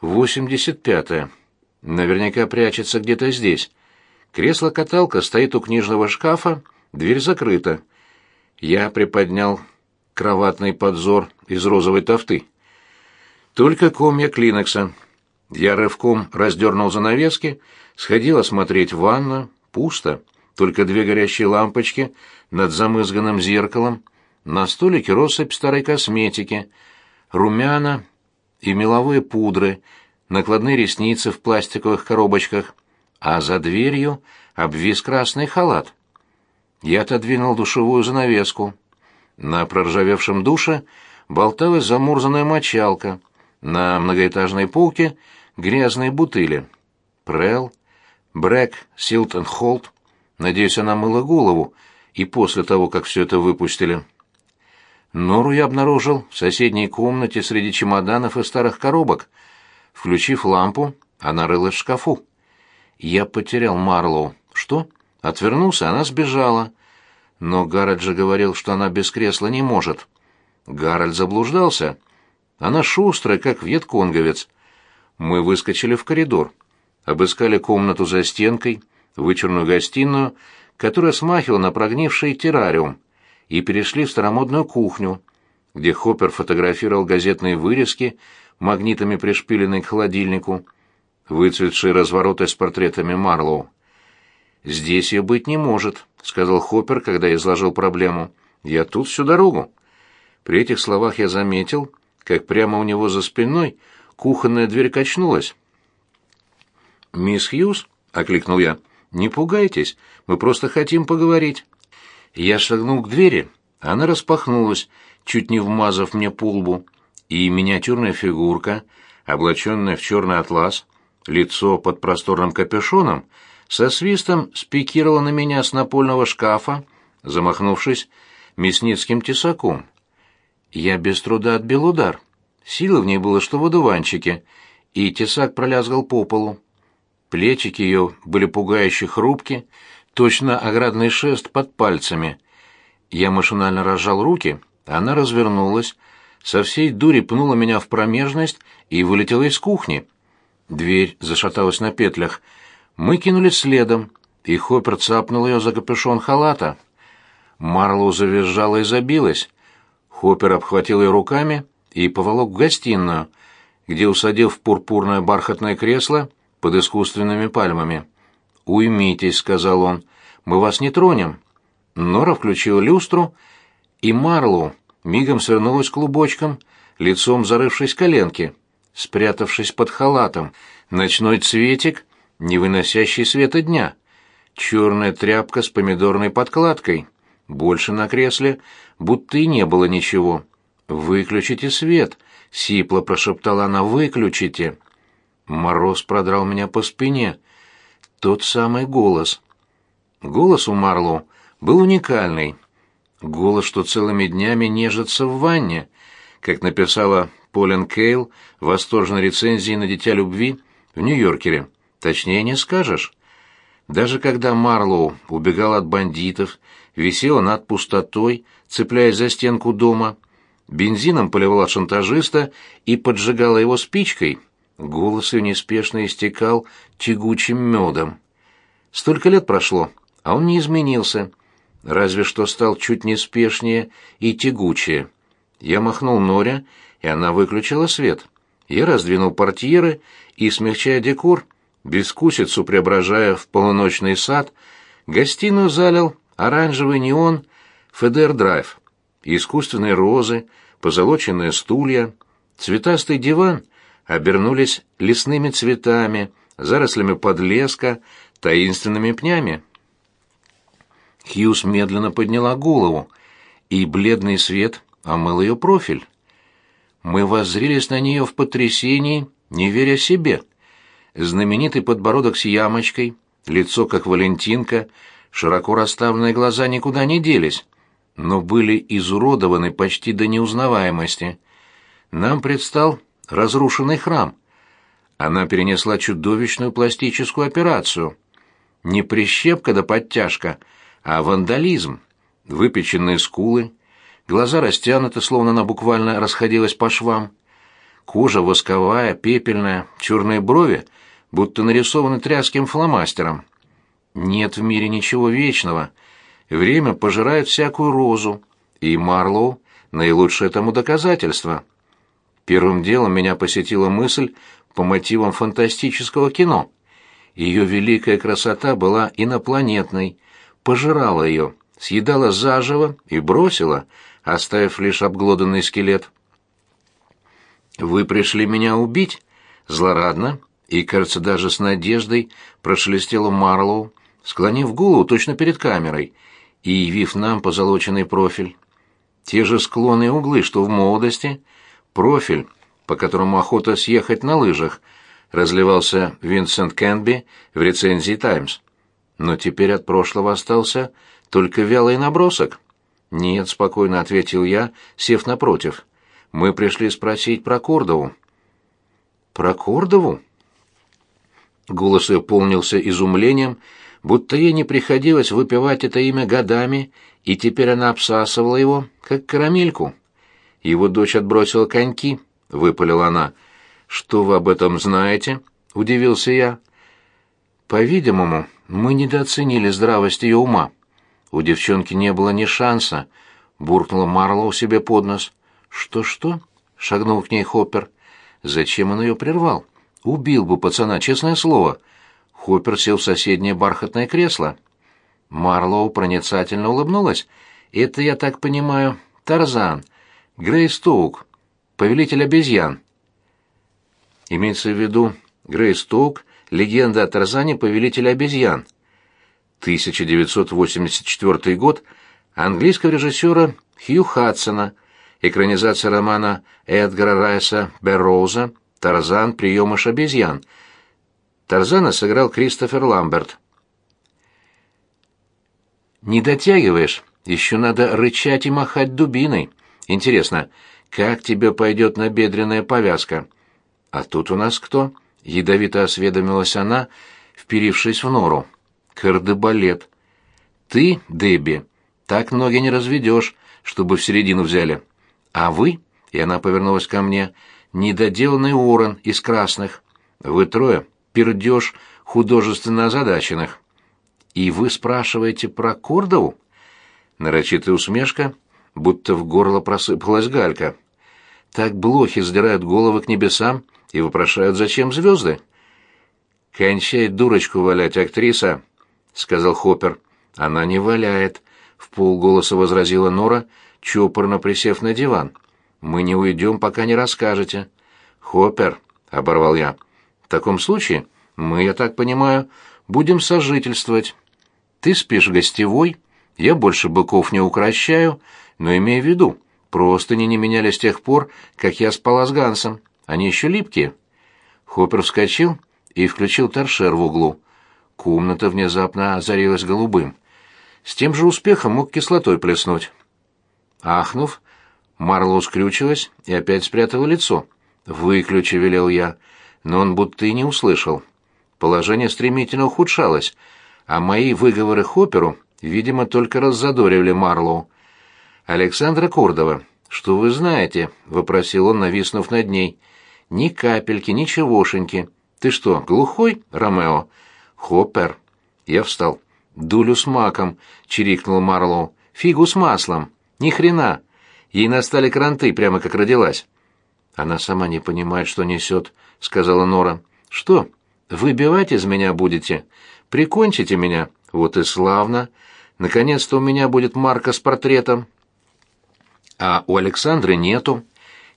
Восемьдесят пятое. Наверняка прячется где-то здесь. Кресло-каталка стоит у книжного шкафа, дверь закрыта. Я приподнял кроватный подзор из розовой тофты. Только комья клинокса. Я рывком раздернул занавески, сходил осмотреть ванну. Пусто. Только две горящие лампочки над замызганным зеркалом. На столике россыпь старой косметики. Румяна и меловые пудры, накладные ресницы в пластиковых коробочках. А за дверью обвис красный халат. Я отодвинул душевую занавеску. На проржавевшем душе болталась замурзанная мочалка. На многоэтажной полке грязные бутыли. Прел, Брэк, Силтон Холт. Надеюсь, она мыла голову и после того, как все это выпустили. Нору я обнаружил в соседней комнате среди чемоданов и старых коробок. Включив лампу, она рылась в шкафу. Я потерял Марлоу. Что? Отвернулся, она сбежала. Но Гарольд же говорил, что она без кресла не может. Гарольд заблуждался. Она шустрая, как вьетконговец. Мы выскочили в коридор. Обыскали комнату за стенкой, вычурную гостиную, которая смахивала на прогнивший террариум, и перешли в старомодную кухню, где Хоппер фотографировал газетные вырезки, магнитами пришпиленные к холодильнику, выцветшие развороты с портретами Марлоу. «Здесь ее быть не может», — сказал Хоппер, когда изложил проблему. «Я тут всю дорогу». При этих словах я заметил, как прямо у него за спиной кухонная дверь качнулась. «Мисс Хьюз?» — окликнул я. «Не пугайтесь, мы просто хотим поговорить». Я шагнул к двери, она распахнулась, чуть не вмазав мне по лбу, и миниатюрная фигурка, облаченная в черный атлас, лицо под просторным капюшоном, со свистом спикировала на меня с напольного шкафа, замахнувшись мясницким тесаком. Я без труда отбил удар. Силы в ней было, что в одуванчике, и тесак пролязгал по полу. Плечики ее были пугающе хрупки, точно оградный шест под пальцами. Я машинально разжал руки, она развернулась, со всей дури пнула меня в промежность и вылетела из кухни. Дверь зашаталась на петлях. Мы кинулись следом, и Хоппер цапнул ее за капюшон халата. Марлоу завизжала и забилась. Хоппер обхватил ее руками и поволок в гостиную, где, усадив в пурпурное бархатное кресло, под искусственными пальмами. «Уймитесь», — сказал он, — «мы вас не тронем». Нора включила люстру, и Марлу мигом свернулась клубочком, лицом зарывшись коленки, спрятавшись под халатом. Ночной цветик, не выносящий света дня. Черная тряпка с помидорной подкладкой. Больше на кресле, будто и не было ничего. «Выключите свет», — сипло прошептала она, — «выключите». Мороз продрал меня по спине. Тот самый голос. Голос у Марлоу был уникальный. Голос, что целыми днями нежится в ванне, как написала Полин Кейл в восторженной рецензии на «Дитя любви» в Нью-Йоркере. Точнее не скажешь. Даже когда Марлоу убегал от бандитов, висела над пустотой, цепляясь за стенку дома, бензином поливала шантажиста и поджигала его спичкой — Голос ее неспешно истекал тягучим медом. Столько лет прошло, а он не изменился, разве что стал чуть неспешнее и тягучее. Я махнул Норе, и она выключила свет. Я раздвинул портьеры и, смягчая декор, бескусицу преображая в полуночный сад, гостиную залил оранжевый неон Федер-драйв, искусственные розы, позолоченные стулья, цветастый диван — обернулись лесными цветами, зарослями подлеска, таинственными пнями. Хьюз медленно подняла голову, и бледный свет омыл ее профиль. Мы воззрились на нее в потрясении, не веря себе. Знаменитый подбородок с ямочкой, лицо как валентинка, широко расставленные глаза никуда не делись, но были изуродованы почти до неузнаваемости. Нам предстал разрушенный храм. Она перенесла чудовищную пластическую операцию. Не прищепка да подтяжка, а вандализм. Выпеченные скулы, глаза растянуты, словно она буквально расходилась по швам. Кожа восковая, пепельная, черные брови, будто нарисованы тряским фломастером. Нет в мире ничего вечного. Время пожирает всякую розу, и Марлоу — наилучшее тому доказательство. Первым делом меня посетила мысль по мотивам фантастического кино. Ее великая красота была инопланетной, пожирала ее, съедала заживо и бросила, оставив лишь обглоданный скелет. «Вы пришли меня убить?» Злорадно и, кажется, даже с надеждой прошелестела Марлоу, склонив голову точно перед камерой и явив нам позолоченный профиль. Те же склоны и углы, что в молодости, профиль, по которому охота съехать на лыжах, разливался Винсент Кенби в рецензии «Таймс». Но теперь от прошлого остался только вялый набросок. «Нет», — спокойно ответил я, сев напротив. Мы пришли спросить про Кордову». «Про Кордову?» Голос ее полнился изумлением, будто ей не приходилось выпивать это имя годами, и теперь она обсасывала его, как карамельку. Его дочь отбросила коньки, — выпалила она. «Что вы об этом знаете?» — удивился я. «По-видимому, мы недооценили здравость ее ума. У девчонки не было ни шанса», — буркнула Марлоу себе под нос. «Что-что?» — шагнул к ней Хоппер. «Зачем он ее прервал? Убил бы пацана, честное слово». Хоппер сел в соседнее бархатное кресло. Марлоу проницательно улыбнулась. «Это, я так понимаю, Тарзан, Грейстоук, повелитель обезьян». Имеется в виду Грейстоук, легенда о Тарзане, повелителе обезьян. 1984 год английского режиссера Хью Хадсона – экранизация романа Эдгара Райса Берроуза «Тарзан. Приемыш обезьян». Тарзана сыграл Кристофер Ламберт. «Не дотягиваешь, еще надо рычать и махать дубиной. Интересно, как тебе пойдет набедренная повязка?» «А тут у нас кто?» — ядовито осведомилась она, вперившись в нору. «Кардебалет. Ты, Дебби, так ноги не разведешь, чтобы в середину взяли. А вы, и она повернулась ко мне, недоделанный Уоррен из красных. Вы трое пердеж художественно озадаченных. И вы спрашиваете про Кордову? Нарочитая усмешка, будто в горло просыпалась галька. Так блохи сдирают головы к небесам и вопрошают, зачем звезды? «Кончай дурочку валять, актриса», — сказал Хоппер. «Она не валяет», — в полголоса возразила Нора, — чопорно присев на диван. «Мы не уйдем, пока не расскажете». «Хоппер», — оборвал я, — «в таком случае мы, я так понимаю, будем сожительствовать. Ты спишь гостевой, я больше быков не укращаю, но имей в виду, простыни не меняли с тех пор, как я спала с Гансом. Они еще липкие». Хоппер вскочил и включил торшер в углу. Комната внезапно озарилась голубым. С тем же успехом мог кислотой плеснуть. Ахнув, Марлоу скрючилась и опять спрятала лицо. «Выключи», — велел я, но он будто и не услышал. Положение стремительно ухудшалось, а мои выговоры Хопперу, видимо, только раззадоривали Марлоу. «Александра Кордова, что вы знаете?» — вопросил он, нависнув над ней. «Ни капельки, ничегошеньки. Ты что, глухой, Ромео?» «Хоппер». Я встал. «Дулю с маком», — чирикнул Марлоу. «Фигу с маслом». Ни хрена. Ей настали кранты, прямо как родилась. Она сама не понимает, что несет, сказала Нора. Что? Выбивать из меня будете? Прикончите меня? Вот и славно. Наконец-то у меня будет марка с портретом. А у Александры нету.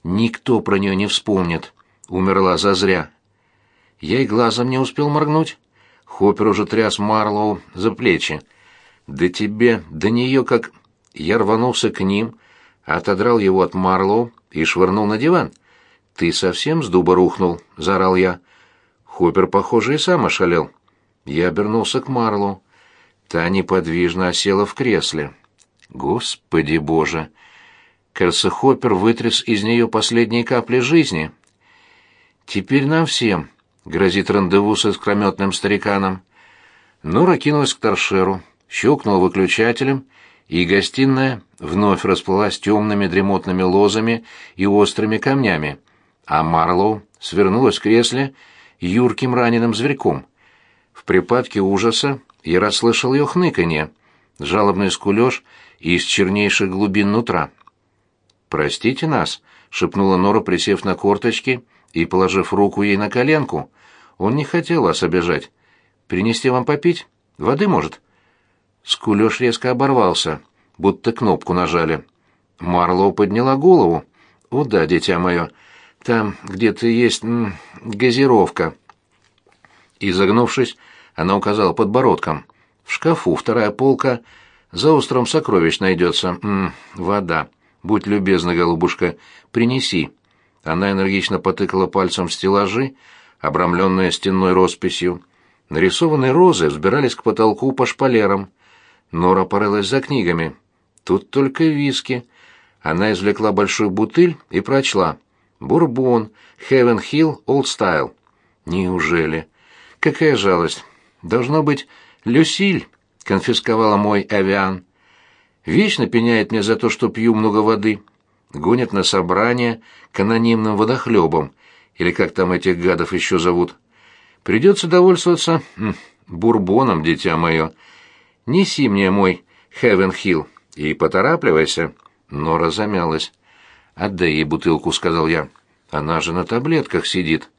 Никто про нее не вспомнит. Умерла зазря. Я и глазом не успел моргнуть. Хоппер уже тряс Марлоу за плечи. Да тебе, до нее как я рванулся к ним, отодрал его от Марлоу и швырнул на диван. «Ты совсем с дуба рухнул?» — заорал я. Хоппер, похоже, и сам ошалел. Я обернулся к Марлоу. Та неподвижно осела в кресле. Господи боже! Кажется, Хоппер вытряс из нее последние капли жизни. Теперь нам всем грозит рандеву с искрометным стариканом. Нора кинулась к торшеру, щелкнула выключателем — и гостиная вновь расплылась темными дремотными лозами и острыми камнями, а Марлоу свернулась в кресле юрким раненым зверьком. В припадке ужаса я расслышал ее хныканье, жалобный скулёж из чернейших глубин нутра. «Простите нас», — шепнула Нора, присев на корточки и положив руку ей на коленку. «Он не хотел вас обижать. Принести вам попить? Воды, может?» Скулёж резко оборвался, будто кнопку нажали. Марлоу подняла голову. «О да, дитя мое, там где-то есть газировка». И, загнувшись, она указала подбородком. «В шкафу вторая полка, за остром сокровищ найдется. Вода». Будь любезна, голубушка, принеси. Она энергично потыкала пальцем стеллажи, обрамленные стенной росписью. Нарисованные розы взбирались к потолку по шпалерам. Нора порылась за книгами. Тут только виски. Она извлекла большую бутыль и прочла. «Бурбон, Хевен Хилл, Олд Стайл». Неужели? Какая жалость. Должно быть, Люсиль конфисковала мой авиан. Вечно пеняет мне за то, что пью много воды. Гонит на собрание к анонимным водохлебам, или как там этих гадов еще зовут. Придется довольствоваться м, бурбоном, дитя мое. Неси мне мой Хевен Хилл и поторапливайся. Нора замялась. «Отдай ей бутылку», — сказал я. «Она же на таблетках сидит».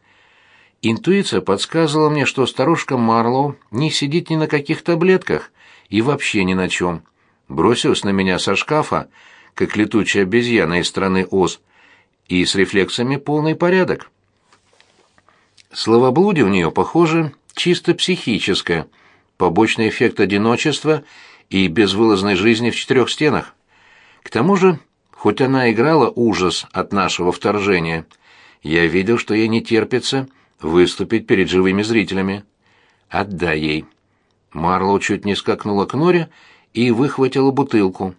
Интуиция подсказывала мне, что старушка Марлоу не сидит ни на каких таблетках и вообще ни на чем бросилась на меня со шкафа, как летучая обезьяна из страны Оз, и с рефлексами полный порядок. Словоблудие у нее, похоже, чисто психическое, побочный эффект одиночества и безвылазной жизни в четырех стенах. К тому же, хоть она играла ужас от нашего вторжения, я видел, что ей не терпится выступить перед живыми зрителями. Отдай ей. Марлоу чуть не скакнула к Норе и выхватила бутылку.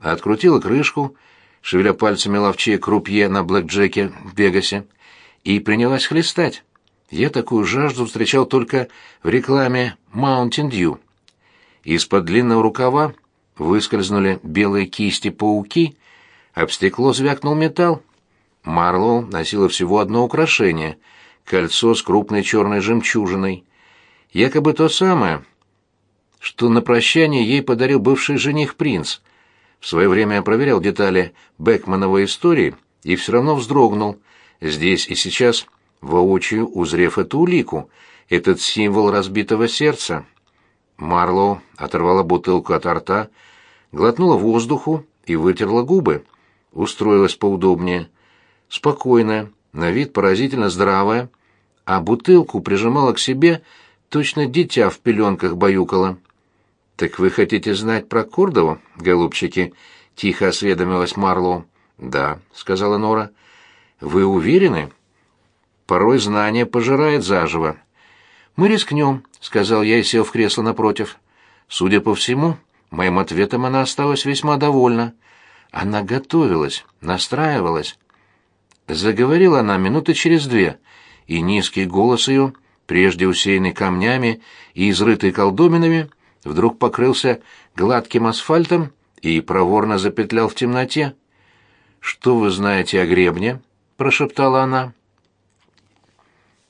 Открутила крышку, шевеля пальцами ловчей крупье на блэкджеке в Вегасе, и принялась хлестать. Я такую жажду встречал только в рекламе Mountain Dew. Из-под длинного рукава выскользнули белые кисти-пауки, об стекло звякнул металл. Марлоу носила всего одно украшение — кольцо с крупной черной жемчужиной. Якобы то самое, что на прощание ей подарил бывший жених принц. В свое время я проверял детали Бекмановой истории и все равно вздрогнул, здесь и сейчас, воочию узрев эту улику, этот символ разбитого сердца. Марлоу оторвала бутылку от рта, глотнула воздуху и вытерла губы. Устроилась поудобнее. Спокойная, на вид поразительно здравая, а бутылку прижимала к себе, точно дитя в пеленках баюкала. «Так вы хотите знать про Кордову, голубчики?» — тихо осведомилась Марлоу. «Да», — сказала Нора. «Вы уверены?» «Порой знание пожирает заживо». «Мы рискнем», — сказал я и сел в кресло напротив. Судя по всему, моим ответом она осталась весьма довольна. Она готовилась, настраивалась. Заговорила она минуты через две, и низкий голос ее, прежде усеянный камнями и изрытый колдоминами, — вдруг покрылся гладким асфальтом и проворно запетлял в темноте. «Что вы знаете о гребне?» — прошептала она.